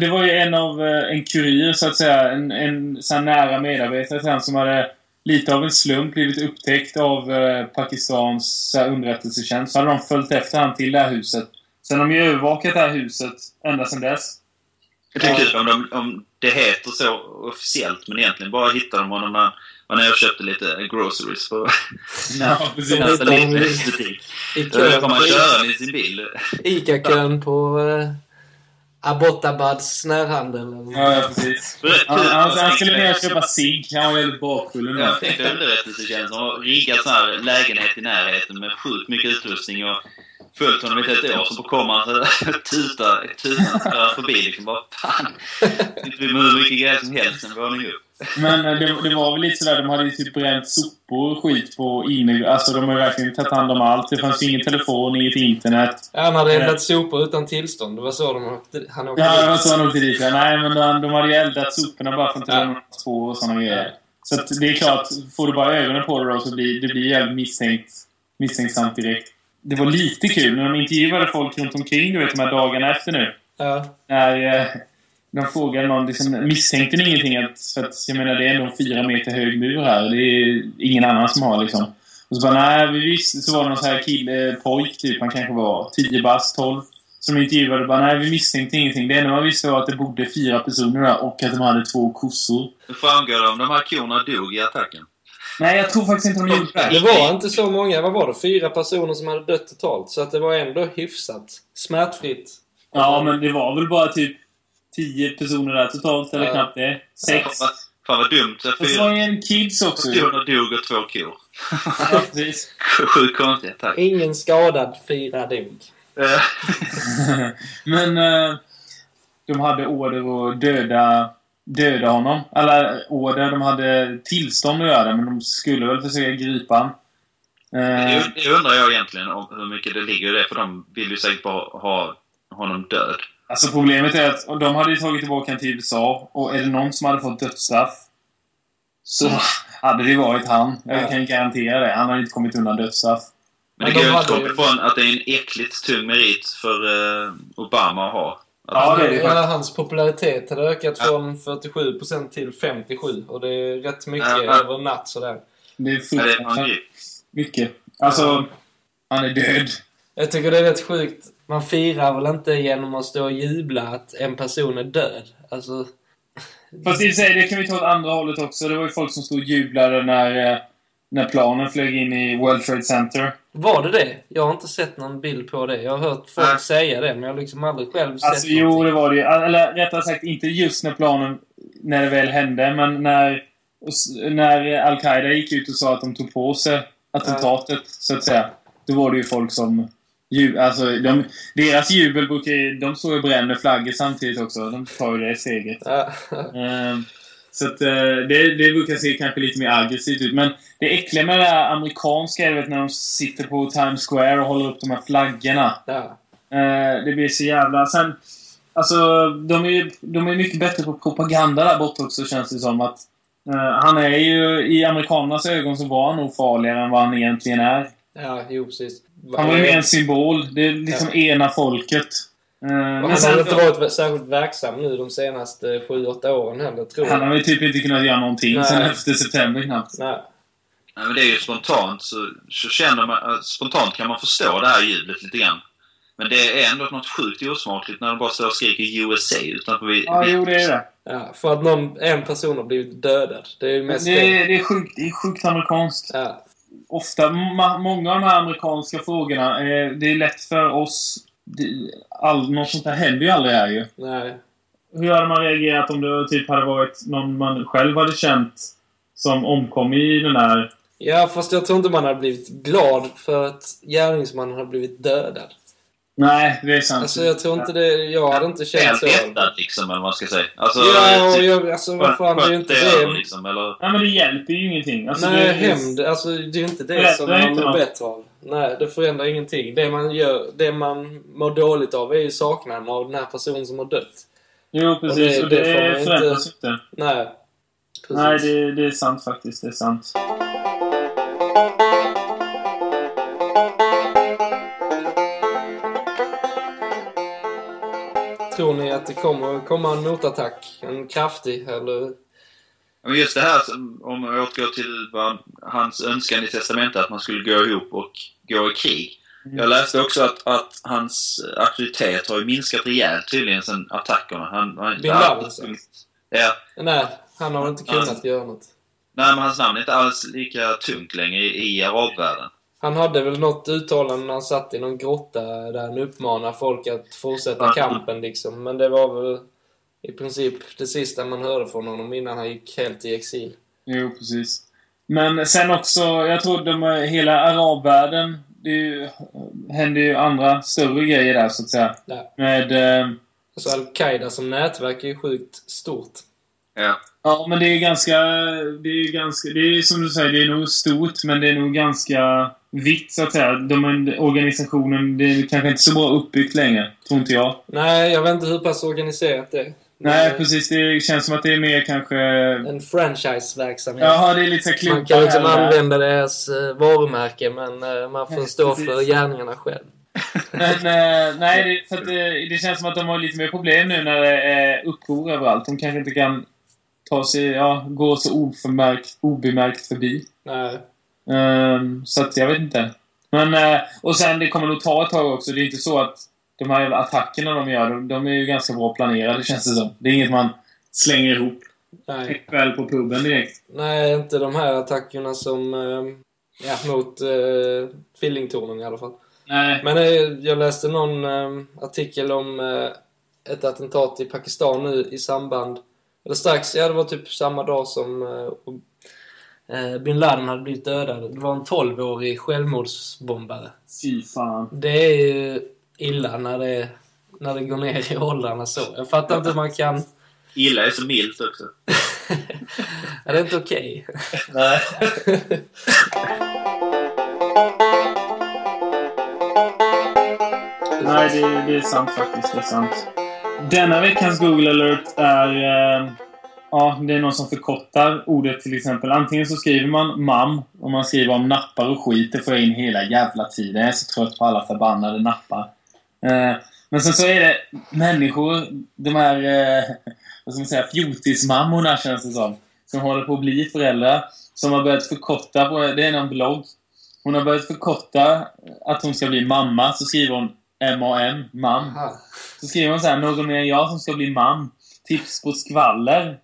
det var ju en av eh, en kurir, så att säga. En, en så nära medarbetare till han som hade lite av en slump blivit upptäckt av eh, Pakistans så här, underrättelsetjänst. Så hade de följt efter han till det här huset. Sen har de ju övervakat det här huset ända sedan dess. Jag tycker kul om, de, om det heter så officiellt, men egentligen bara hittar de honom när man är och köpte lite groceries på Ja, precis. Ja. nästa. I Då på köra i sin bil. Ica-kön på uh, Abbottabads närhandel. Ja, ja, precis. Rätt Han, kul. han, han skulle ner och köpa cigg. Han var väldigt bakfull. Jag tänkte underrättelsetjänsten har riggat sån här lägenhet i närheten med sjukt mycket utrustning och följt honom i ett helt år. Så kommer han tuta, tuta förbi liksom. Bara fan. Sitter vi med hur mycket grejer som helst en våning upp. Men eh, det, det var väl lite sådär, de hade ju typ bränt sopor och skit på inne... Alltså de har ju verkligen tagit hand om allt. Det fanns ju ingen telefon, inget internet. Han hade eldat sopor utan tillstånd. Det var så de åkte, han åkte Ja, det var så han åkte dit. ja. Nej, men de, de hade ju eldat soporna bara att inte Ja. spår och sådana grejer. Så att det är klart, får du bara ögonen på det då så blir det blir jävligt misstänkt, misstänksamt direkt. Det var lite kul när de intervjuade folk runt omkring, du vet, de här dagarna efter nu. Ja. När eh, de frågade någon, liksom, misstänkte ni ingenting? Att, för att, jag menar, det är ändå en fyra meter hög mur här. Det är ingen annan som har liksom. Och så bara, nej, vi visste, så var det någon sån här kille, pojk typ, han kanske var 10 bast, 12. Som intervjuade bara, nej vi misstänkte ingenting. Det enda man visste var att det bodde fyra personer där och att de hade två kossor. Hur framgår det om de här korna dog i attacken? Nej, jag tror faktiskt inte de gjorde det. Det var inte så många. Vad var det? Fyra personer som hade dött totalt. Så att det var ändå hyfsat smärtfritt. Ja, men det var väl bara typ 10 personer där totalt, eller Ja. knappt det. Sex. Fan vad, fan vad dumt. Fyra var det en kids också. ju. personer dog och två kor. Ja, precis. Sjukt konstigt attack. Ingen skadad, fyra dog. Eh, Men eh, de hade order att döda, döda honom. Eller order, de hade tillstånd att göra det, men de skulle väl försöka gripa honom. Eh, Det, undrar jag egentligen om hur mycket det ligger i det, för de vill ju säkert bara ha honom död. alltså problemet är att de hade ju tagit tillbaka honom till USA, och är det någon som hade fått dödsstraff så hade det varit han. Jag Ja. kan garantera det. Han hade inte kommit undan dödsstraff. Men det de går ju inte komma ifrån att det är en äckligt tung merit för eh, Obama att ha. Ja, det är det Ja, hans popularitet hade ökat Ja. från 47% till 57%. Och det är rätt mycket Ja, över en natt sådär. Det är fruktansvärt mycket. Alltså, han är död. Jag tycker det är rätt sjukt. Man firar väl inte genom att stå och jubla att en person är död. Alltså... Fast i sig, det kan vi ta åt andra hållet också. Det var ju folk som stod och jublade när, eh, när planen flög in i World Trade Center. Var det det? Jag har inte sett någon bild på det. Jag har hört folk Nej. säga det, men jag har liksom aldrig själv sett Alltså jo, någonting. det var det ju. Eller rättare sagt, inte just när planen, när det väl hände, men när, när Al-Qaida gick ut och sa att de tog på sig attentatet, så att säga. Då var det ju folk som... ju- Alltså, de, deras jubel brukar ju... De står och bränner flaggor samtidigt också. De tar ju det steget. Ja. Ehm, Så att eh, det, det brukar se kanske lite mer aggressivt ut. Men det äckliga med det amerikanska är när de sitter på Times Square och håller upp de här flaggorna. ja. Eh, det blir så jävla... Sen, alltså, de är de är mycket bättre på propaganda där borta också, känns det som. att eh, Han är ju... I amerikanernas ögon så var han nog farligare än vad han egentligen är. Ja, jo precis. Han var ju mer en symbol. Det är liksom ena folket. Och men han sen, har inte varit särskilt verksam nu de senaste 7-8 åren heller, tror han jag. har ju typ inte kunnat göra någonting Nej. sen efter september knappt. Nej. Nej, men det är ju spontant så, så känner man... eh, Spontant kan man förstå det här jublet lite grann. Men det är ändå något sjukt osmakligt när de bara står och skriker USA utanför vi... Ja, vi- jo, det är det. Ja, för att någon, en person har blivit dödad. Det är ju mest det, är, det, är sjukt, det är sjukt amerikanskt. Ja. Ofta, ma- många av de här amerikanska frågorna, eh, det är lätt för oss... All, något sånt här händer ju aldrig här ju. Nej. Hur hade man reagerat om det typ hade varit någon man själv hade känt som omkom i den där... Ja, fast jag tror inte man hade blivit glad för att gärningsmannen hade blivit dödad. Nej, det är sant. Alltså jag tror inte det... Jag hade inte känt så. rättad liksom, eller vad man ska säga. Alltså, Ja, och typ, jag, alltså vad fan, det är ju inte skönt över, det. liksom, eller... Nej, men det hjälper ju ingenting. Alltså, Nej, det, hämnd. Alltså det är ju inte det Förändrar som man mår bättre av. Nej, det förändrar ingenting. Det man gör, det man mår dåligt av är ju saknaden av den här personen som har dött. Jo, precis. det- Och det, det man inte- förändras inte. Nej. Precis. Nej, det, det är sant faktiskt. Det är sant. Tror ni att det kommer komma en motattack? En kraftig, eller? Men just det här, om jag återgår till vad hans önskan i testamentet, att man skulle gå ihop och gå i krig. Mm. Jag läste också att, att hans auktoritet har ju minskat rejält tydligen sen attackerna. Han, han, Bin Laden. Ja. Nej, han har inte kunnat göra något. Nej, men hans namn är inte alls lika tungt längre i, i arabvärlden. Han hade väl något uttalande när han satt i någon grotta där han uppmanade folk att fortsätta kampen liksom. Men det var väl i princip det sista man hörde från honom innan han gick helt i exil. Jo, precis. Men sen också, jag tror de, hela arabvärlden, det ju, händer ju andra större grejer där så att säga. Ja. Med... Eh, Alltså Al-Qaida som nätverk är ju sjukt stort. Ja. ja, men det är ganska... Det är ganska... Det är som du säger, det är nog stort, men det är nog ganska vitt så att säga. De, organisationen, det är kanske inte så bra uppbyggt längre, tror inte jag. Nej, jag vet inte hur pass organiserat det är. Nej, Men, precis. Det känns som att det är mer kanske... En franchise-verksamhet. Jaha, det är lite så man kan liksom använda deras eh, varumärke, men eh, man får stå Precis. för gärningarna själv. Men, eh, nej, det, för att, det, det känns som att de har lite mer problem nu när det är uppror överallt. De kanske inte kan ta sig, ja, gå så obemärkt förbi. Nej. Ehm, så att jag vet inte. Men, eh, och sen det kommer nog ta ett tag också. Det är inte så att de här attackerna de gör, de, de är ju ganska bra planerade känns det som. Det är inget man slänger ihop Nej. kväll på puben direkt. Nej, inte de här attackerna som... Eh, ja, mot eh, Fillingtornen i alla fall. Nej. Men eh, jag läste någon eh, artikel om ett attentat i Pakistan nu i samband... Eller strax, ja det var typ samma dag som bin Laden hade blivit dödad. Det var en 12-årig självmordsbombare. Fy fan. Det är ju illa när det, när det går ner i åldrarna så. Jag fattar inte hur man kan... Illa är så milt också. Är det inte okej? Nej. Nej, det, det är sant faktiskt. Det är sant. Denna veckans Google alert är... Eh, ja, det är någon som förkortar ordet till exempel. Antingen så skriver man mam om man skriver om nappar och skit. Det får jag in hela jävla tiden. Jag är så trött på alla förbannade nappar. Eh, men sen så är det människor, de här, eh, vad ska man säga, fjortismammorna känns det som. Som håller på att bli föräldrar. Som har börjat förkorta på, det är någon blogg. Hon har börjat förkorta att hon ska bli mamma. Så skriver hon M-A-M. Så skriver hon så här, någon mer än jag som ska bli mam. Tips på skvaller.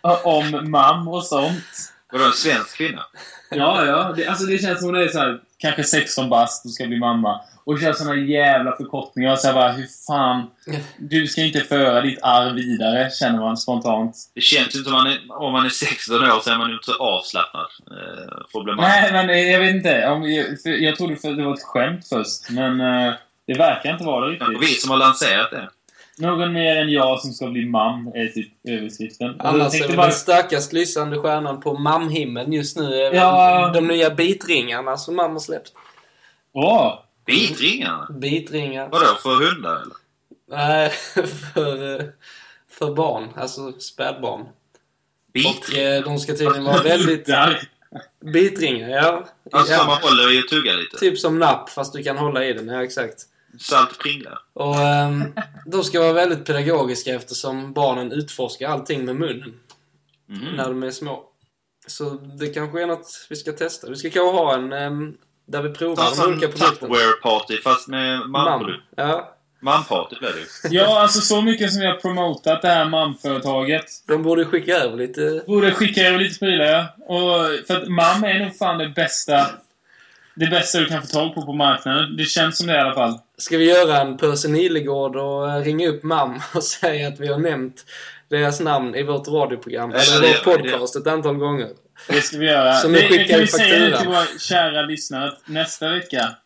om mam och sånt. Vadå, en svensk kvinna? Ja, ja. Det, alltså det känns som hon är så här, kanske 16 bast och ska bli mamma. Och kör såna jävla förkortningar. Och så här bara, hur fan... Du ska inte föra ditt arv vidare, känner man spontant. Det känns ju inte om man är, om man är 16 år så är man ju inte avslappnad. Eh, problematisk. Nej, men eh, jag vet inte. Om, jag, jag trodde för det var ett skämt först, men eh, det verkar inte vara det Kanske vi riktigt. som har lanserat det. Någon mer än jag som ska bli mam är typ överskriften. Och Annars är väl bara- den starkast lysande stjärnan på mamhimlen just nu är väl Ja. de nya bitringarna som mamma släppt. Åh! Bitringarna? Bitringar. Vadå, för hundar eller? Nej, för, eh, för barn. Alltså spädbarn. Och Bitringar? eh, de ska tydligen vara väldigt... Bitringar, ja. Alltså ja. man håller i och tuggar lite? Typ som napp, fast du kan hålla i den. Ja, exakt. Salt pringlar? Och ehm, de ska vara väldigt pedagogiska eftersom barnen utforskar allting med munnen Mm. när de är små. Så det kanske är något vi ska testa. Vi ska kanske ha en ehm, där vi provar Ta de olika produkterna. Tupperware-party fast med Mam. mamprodukt. Ja. Mamparty blir det. Ja, alltså så mycket som jag har promotat det här mamföretaget. De borde skicka över lite... Borde skicka över lite prylar, ja. Och, för att mam är nog fan det bästa... Det bästa du kan få tag på på marknaden. Det känns som det i alla fall. Ska vi göra en Percy Nilegård och eh, ringa upp mam och säga att vi har nämnt deras namn i vårt radioprogram, eller det vår podcast ett antal gånger. Det ska vi göra. Nu det, det kan vi säga till våra kära lyssnare att nästa vecka,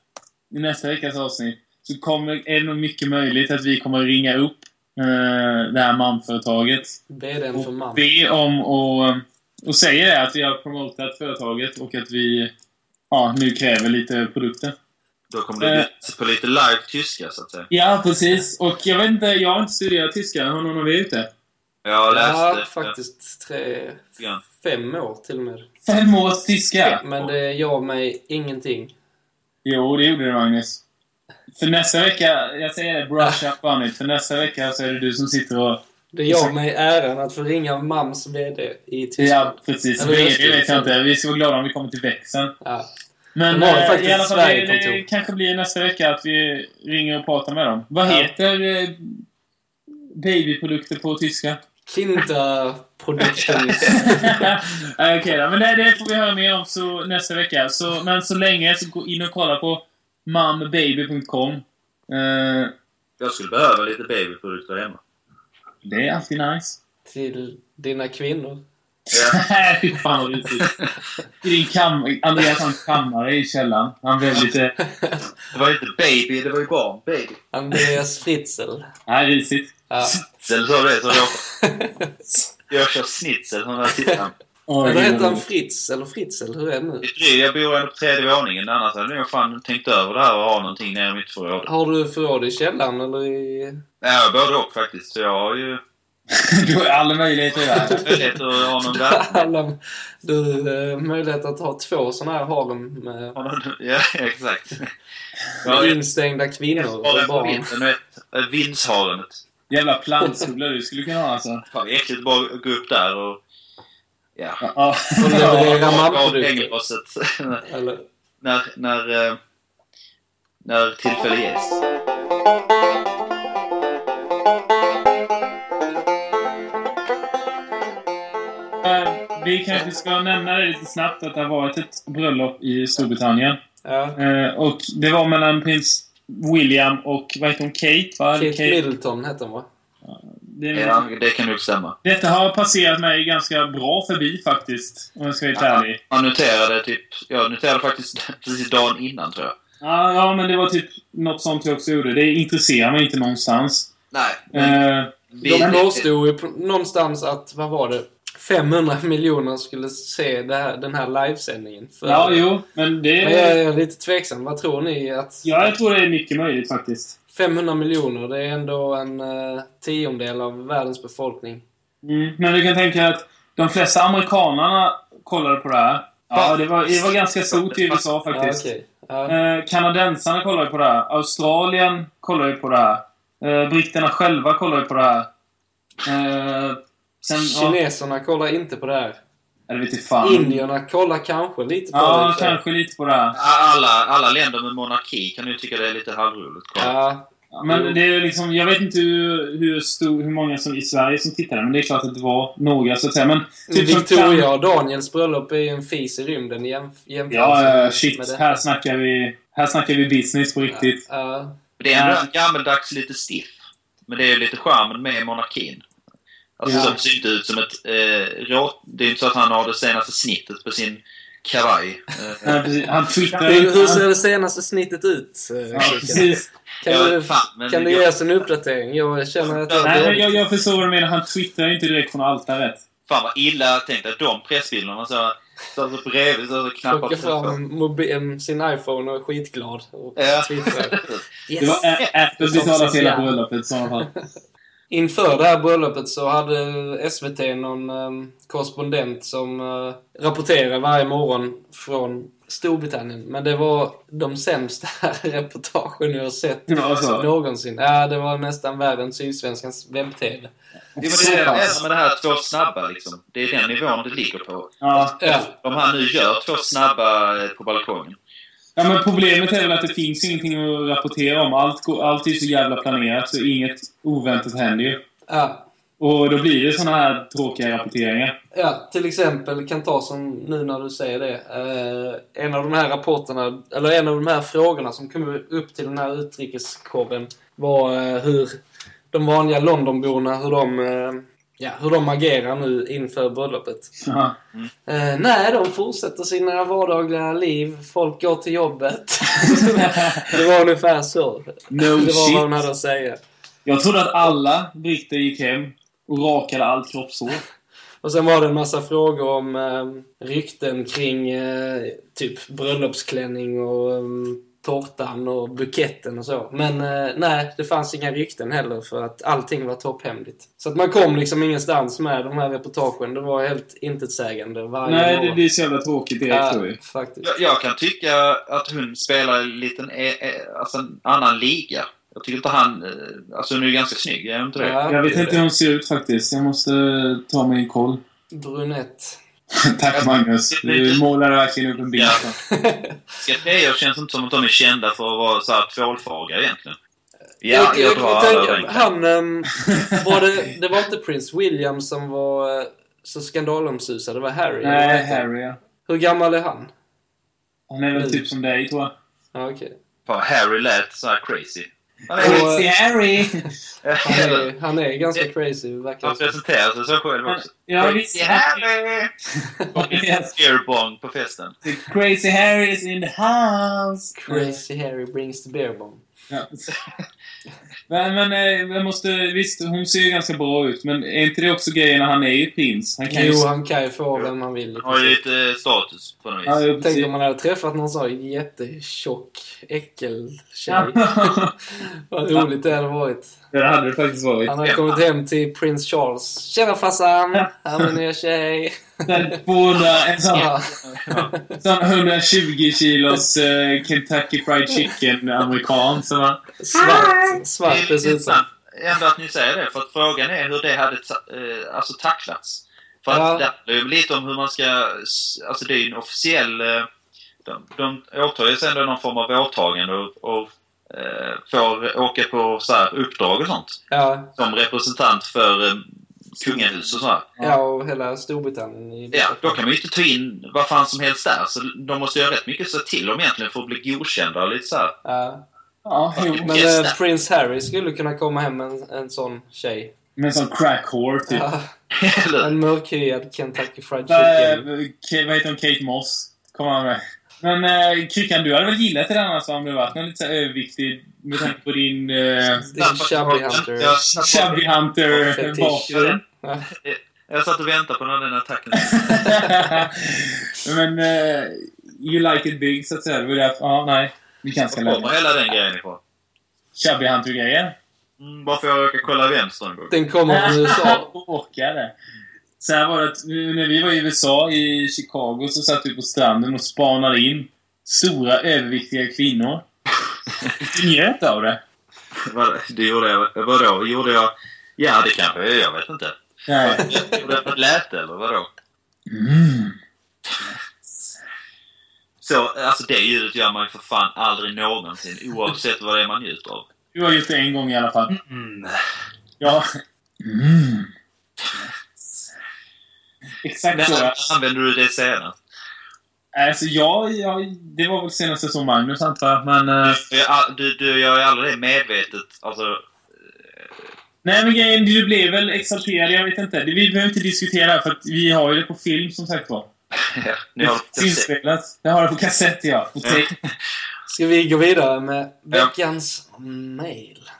i nästa veckas avsnitt, så kommer, är det nog mycket möjligt att vi kommer ringa upp eh, det här mamföretaget. BDn för Och mam. be om och, och säga det att vi har promotat företaget och att vi ja, nu kräver lite produkter. Då kommer det bli på lite live tyska så att säga. Ja, precis. Och jag vet inte, jag har inte studerat tyska. Har någon av er gjort det? Jag läste... Ja, faktiskt tre, Ja. fem år till och med. Fem års tyska? Men det gör mig ingenting. Jo, det gjorde det Magnus. För nästa vecka, jag säger det, brush up on it. För nästa vecka så är det du som sitter och... Det gör mig äran att få ringa mams VD i Tyskland. Ja, precis. Eller det. vet jag inte. Vi ska vara glada om vi kommer till växeln. Ja. Men De har ju eh, faktiskt i alla fall, det, det kanske blir nästa vecka att vi ringer och pratar med dem. Vad Ja. heter eh, babyprodukter på tyska? Kinderprodukten. Nej, Okej då, men det, det får vi höra mer om så, nästa vecka. Så, men så länge så gå in och kolla på mumbaby.com. Eh, Jag skulle behöva lite babyprodukter hemma. det är alltid nice. till dina kvinnor. Ja. Fy fan vad risigt. I din kam Andreas hans kammare i källaren. Han blev lite... Det var ju inte baby, det var ju barn. Baby. Andreas Fritzl. Nej, risigt. Ja. Schnitzel sa du det, så jag... Jag kör schnitzel, sån där tittar. Oj, Eller heter han. Fritz? Eller Fritzl? Hur är det nu? Jag bor ändå på tredje våningen, annars hade jag fan tänkt över det här och ha någonting nere i mitt förråd. Har du förråd i källaren eller i... Ja, både och faktiskt. Så jag har ju Du har alla möjligheter i världen. möjlighet att ha någon där. Alla, du, eh, möjlighet att ha två såna här harem med, Ja, exakt. med instängda kvinnor och barn. ett vindsharenet. Jävla plantskola du skulle kunna ha alltså. Fan, äckligt bara att gå upp där och Ja. Ja. Och leverera pengglaset. Eller? när, när, eh, när tillfälle ges. Vi kanske ska nämna det lite snabbt att det har varit ett bröllop i Storbritannien. Ja. Eh, och det var mellan prins William och, vad heter hon, Kate? Va? Eller Kate Middleton hette hon va? Det, Ja, det kan nog stämma. Detta har passerat mig ganska bra förbi faktiskt, om jag ska vara helt ärlig. Man noterade typ... Jag noterade faktiskt precis dagen innan, tror jag. Ja, ja, men det var typ något sånt jag också gjorde. Det intresserar mig inte någonstans. Nej. Eh, vi, De påstod ju någonstans att, vad var det? 500 miljoner skulle se här, den här livesändningen. För- ja, jo, men det... Men jag är lite tveksam. Vad tror ni att... Ja, jag tror det är mycket möjligt faktiskt. 500 miljoner, det är ändå en uh, tiondel av världens befolkning. Mm, men du kan tänka att de flesta amerikanarna kollade på det här. Ja, det var, det var ganska stort i USA Ja, faktiskt. okej. Ja. Eh, kanadensarna kollade på det här. Australien kollade på det här. Eh, britterna själva kollade på det här. Eh, sen, ja, Kineserna kollar inte på det här. eller vet inte fan. Indierna kollar kanske lite på det. Ja, för sig. kanske lite på det här. alla, alla länder med monarki kan ju tycka det är lite halvroligt. Ja, Ja, Men det är liksom, jag vet inte hur, hur, stor, hur många som i Sverige som tittade, men det är klart att det var några så att säga. Men typ som Victoria kan- och Daniels bröllop är ju en fis i rymden jämf- jämförelse Ja, ja, med shit. det. Här snackar vi, här snackar vi business på riktigt. Ja, Det är ändå Ja. en gammeldags lite stiff. Men det är ju lite charmen med monarkin. Alltså, Ja. så det ser inte ut som ett eh, rå... Det är inte så att han har det senaste snittet på sin kavaj. Eh. Han twittrar hur, ser det senaste snittet ut? eh, Ja, precis. Kan, Ja, du, fan, men kan du jag- ge oss en uppdatering? Jag känner att jag Nej, jag, jag förstår vad du menar. Han twittrar inte direkt från altaret. Fan vad illa tänkt att de pressbilderna så... Så så bredvid så knappar Plockar fram mobi- sin iPhone och är skitglad. Och Ja. twittrar. Det Yes! var Apple Som betalade för hela bröllopet i sådana fall. Inför det här bröllopet så hade SVT någon um, korrespondent som uh, rapporterade varje morgon från Storbritannien. Men det var de sämsta reportagen jag har sett Det var så? någonsin. Ja, det var nästan värre än Sydsvenskans webb-tv. Jo, men det är det med det här två snabba liksom. Det är den nivån det ligger på. Ja. Ja, De här nu gör två snabba eh, på balkongen. Ja, men problemet är väl att det finns ingenting att rapportera om. Allt, går- allt är så jävla planerat så inget oväntat händer ju. ja. Och då blir det såna här tråkiga rapporteringar. Ja, till exempel kan ta som nu när du säger det. Eh, en av de här rapporterna, eller en av de här frågorna som kom upp till den här utrikeskorren var eh, hur de vanliga Londonborna, hur de, eh, ja, hur de agerar nu inför bröllopet. Ja. Eh, nej, de fortsätter sina vardagliga liv. Folk går till jobbet. det var ungefär så. No det var vad hon shit. hade att säga. Jag trodde att alla britter gick hem och rakade allt kroppshår. Och sen var det en massa frågor om eh, rykten kring eh, typ bröllopsklänning och eh, tårtan och buketten och så. Men eh, nej, det fanns inga rykten heller för att allting var topphemligt. Så att man kom liksom ingenstans med de här reportagen. Det var helt intetsägande varje Nej, det morgon. blir så jävla tråkigt direkt ja, tror jag. faktiskt. Jag, jag kan tycka att hon spelar en liten, eh, eh, alltså en annan liga. Jag tycker inte han... eh, Alltså hon är ju ganska snygg, är inte det? Ja, Jag vet det inte hur hon ser ut faktiskt. Jag måste ta mig en koll. Brunett. Tack Magnus. Du målar verkligen upp en bild. Ja. Tjejer känns inte som att de är kända för att vara så här tvålfarliga egentligen. Ja, jag, drar över en tänka, kam. han, ehm, var det, det var inte Prince William som var eh, så skandalomsusad, det var Harry. Nej? Harry ja. Hur gammal är han? Han är väl typ som dig tror jag. Ja, okej. Fan, Harry lät så här crazy. Han är, Och- Crazy Harry! Han, är, han är ganska crazy, verkar han presenterar sig så själv också. Ja, Crazy. Harry! Yes. Beerbong på festen. The Crazy Harry is in the house! Crazy Harry brings the beer bomb. Ja. Men, men eh, jag måste... Visst, hon ser ju ganska bra ut. Men är inte det också grejen när han är ju prins? Han kan ju... Jo, han kan ju få vem man vill. Han har ju lite status på något vis. Ja, Tänk om man hade träffat någon sån jättetjock äckeltjej. Vad roligt det hade varit. det hade det faktiskt varit. Han hade kommit hem till prins Charles. Tjena farsan! Här är min nya tjej. Den 200, en sån, Ja. sån 120 kilos eh, Kentucky Fried Chicken amerikan som var... Svart. Svart är dessutom. ändå att ni säger det, för att frågan är hur det hade eh, alltså tacklats. För att Ja. det handlar ju lite om hur man ska... Alltså det är ju en officiell... eh, De, de åtar ju sig ändå någon form av åtagande och, och eh, får åka på så här uppdrag och sånt. Ja, Som representant för eh, kungahus och så här. ja och hela Storbritannien. I Ja, då kan man ju inte ta in vad fan som helst där. Så de måste göra rätt mycket säga till om egentligen för att bli godkända och lite så här. Ja. Ja, jo. Men eh. Prins Harry skulle kunna komma hem med en, en sån tjej. Med en sån crack whore, typ. Ja, en mörkhyad Kentucky Fried Äh, Chicken. Ka- vad heter hon? Kate Moss. Kommer han med. Men äh, Kryckan, du hade väl gillat det där alltså, om du varit någon lite överviktig med tanke på din äh, Din Chubby Hunter. Chubby Fetisch. Hunter-bakgrund. Ja. jag satt och väntade på den attacken... Men äh, you like it big, så att säga. Det var därför, ja, nej. Vi kanske Var kommer hela den grejen ifrån? Chubby Hunter-grejen. Mm, bara för att jag råkade kolla vänster en gång. Den kommer från USA. Åkare. Så här var det att när vi var i USA, i Chicago, så satt vi på stranden och spanade in stora överviktiga kvinnor. Vi njöt av det. Det gjorde jag... Vadå? Gjorde jag... Ja, det kanske jag Jag vet inte. Nej. Gjorde jag något läte eller vadå? Mm. Så, alltså det ljudet gör man ju för fan aldrig någonsin oavsett vad det är man njuter av. Du har gjort det en gång i alla fall. Mm. Ja. Mm. Exakt så. När använder du det senast? Alltså, jag, jag, det var väl senast jag såg Magnus, antar jag. Men... eh, Du, du, du gör ju aldrig det medvetet. Alltså... nej, men grejen, du blev väl exalterad. Jag vet inte. Vi behöver inte diskutera för att vi har ju det på film, som sagt var. Ja, ni har Det inspelat. Jag har det på kassett, ja. På tape. Ska vi gå vidare med veckans mail?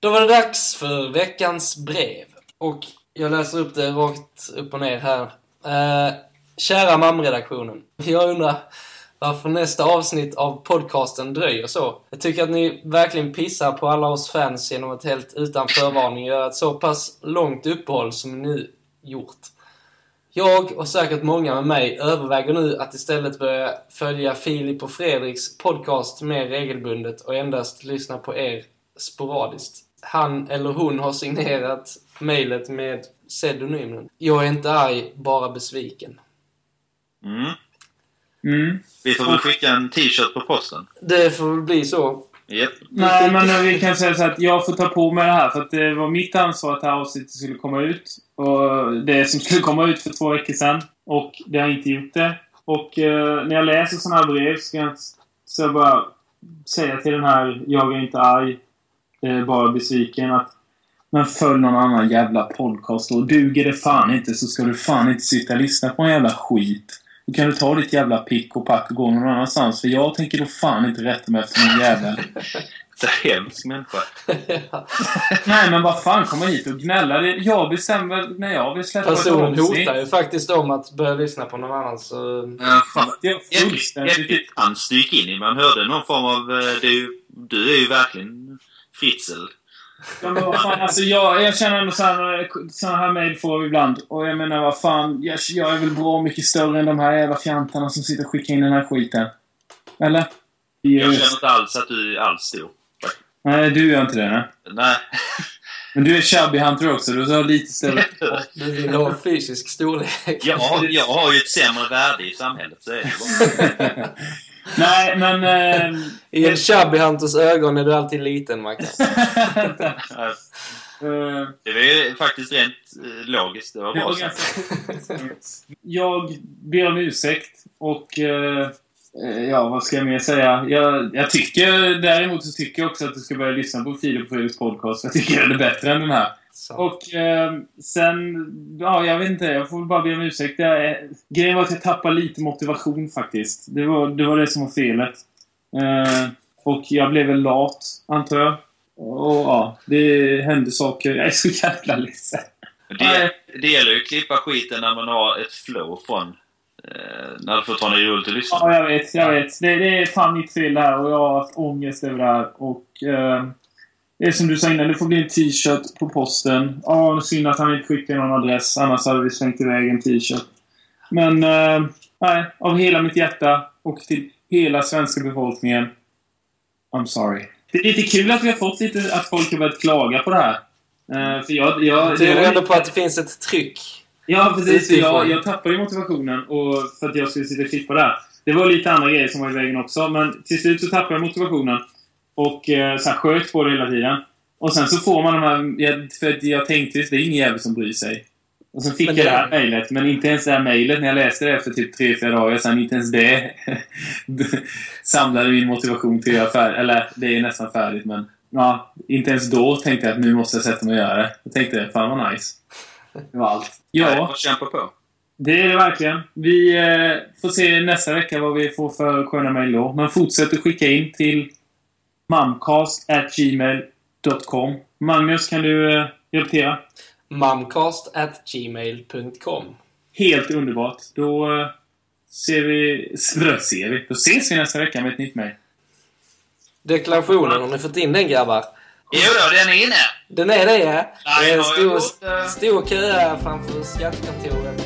Då var det dags för veckans brev. Och jag läser upp det rakt upp och ner här. Eh, kära mamredaktionen. Jag undrar varför nästa avsnitt av podcasten dröjer så. Jag tycker att ni verkligen pissar på alla oss fans genom att helt utan förvarning göra ett så pass långt uppehåll som ni nu gjort. Jag och säkert många med mig överväger nu att istället börja följa Filip och Fredriks podcast mer regelbundet och endast lyssna på er sporadiskt. Han eller hon har signerat mejlet med pseudonymen. Jag är inte arg, bara besviken. Mm. Mm. Vi får väl skicka en t-shirt på posten. Det får väl bli så. Japp. Nej, men vi kan säga så att jag får ta på mig det här för att det var mitt ansvar att det här avsnittet skulle komma ut. Och det som skulle komma ut för två veckor sedan. Och det har inte gjort det. Och eh, när jag läser sådana här brev så ska jag, så jag bara säga till den här Jag är inte arg, eh, bara besviken att men följ någon annan jävla podcast och duger det fan inte så ska du fan inte sitta och lyssna på en jävla skit. Då kan du ta ditt jävla pick och pack och gå någon annanstans. För jag tänker då fan inte rätta mig efter någon jävel. Så hemsk människa. Nej men vad fan, komma hit och gnälla. Det- Jag bestämmer när jag vill släppa Personen avsnitt. hotar ju faktiskt om att börja lyssna på någon annan så... Ja, fan. Det är fullständigt... Du gick in i. Man hörde någon form av... eh, ju, du är ju verkligen Fritzl. Ja, men vad fan, alltså jag, jag känner ändå sådana såna här mejl får vi ibland. Och jag menar vad fan, jag, jag är väl bra mycket större än de här jävla fjantarna som sitter och skickar in den här skiten. Eller? Jag känner inte alls att du är alls stor. Nej, du gör inte det. Nej. Nej. Men du är chubby hunter också. Du har lite större... Du vill ha fysisk storlek. Jag har, jag har ju ett sämre värde i samhället, så är det bara. Nej, men... Eh, I en chubby hunters ögon är du alltid liten, Mackan. eh, Det ju faktiskt rent eh, logiskt. Det var bra sagt. Jag ber om ursäkt och... Eh, eh, ja, vad ska jag mer säga? Jag, jag tycker däremot så tycker jag också att du ska börja lyssna på Filip och Fredriks podcast. Jag tycker den är bättre än den här. Så. Och eh, sen... Ja, jag vet inte. Jag får väl bara be om ursäkt. Jag, eh, grejen var att jag tappade lite motivation faktiskt. Det var det, var det som var felet. Eh, och jag blev väl lat, antar jag. Och ja, det hände saker. Jag är så jävla ledsen. Det, det gäller ju att klippa skiten när man har ett flow från... Eh, när du fortfarande är roligt att lyssna. Ja, jag vet. Jag vet. Det, det är fan mitt fel det här och jag har haft ångest över det här. Och eh, det är som du sa innan, det får bli en t-shirt på posten. Ja, synd att han inte skickade någon adress. Annars hade vi slängt iväg en t-shirt. Men, eh, nej. Av hela mitt hjärta och till hela svenska befolkningen. I'm sorry. Det är lite kul att vi har fått lite, att folk har börjat klaga på det här. Eh, för jag... jag Det jag- ändå på att det finns ett tryck. Ja, precis. Jag, jag tappade ju motivationen och för att jag skulle sitta och klippa där. Det var lite andra grejer som var i vägen också, men till slut så tappade jag motivationen. Och eh, så här, sköt på det hela tiden. Och sen så får man de här... Jag, för att jag tänkte det är ingen jävel som bryr sig. Och så fick Men jag det- det här mejlet, men inte ens det här mejlet när jag läste det efter typ 3-4 dagar sen, inte ens det samlade min motivation till att göra färdigt. Eller, det är nästan färdigt, men... Ja, inte ens då tänkte jag att nu måste jag sätta mig och göra det. Jag tänkte, fan vad nice. Det var allt. Ja. Kämpa på. Det är det verkligen. Vi eh, får se nästa vecka vad vi får för sköna mejl då. Men fortsätt att skicka in till mamcast.gmail.com Magnus, kan du eh, hjälpa till? Mamcast at gmail.com Helt underbart. Då eh, ser vi... Då ser vi. Då ses vi nästa vecka med ett nytt mejl. Deklarationen, har ni fått in den grabbar? Jo då, den är inne. Den är det ja. Det är jag stor, eh. stor kö här framför skattkontoret i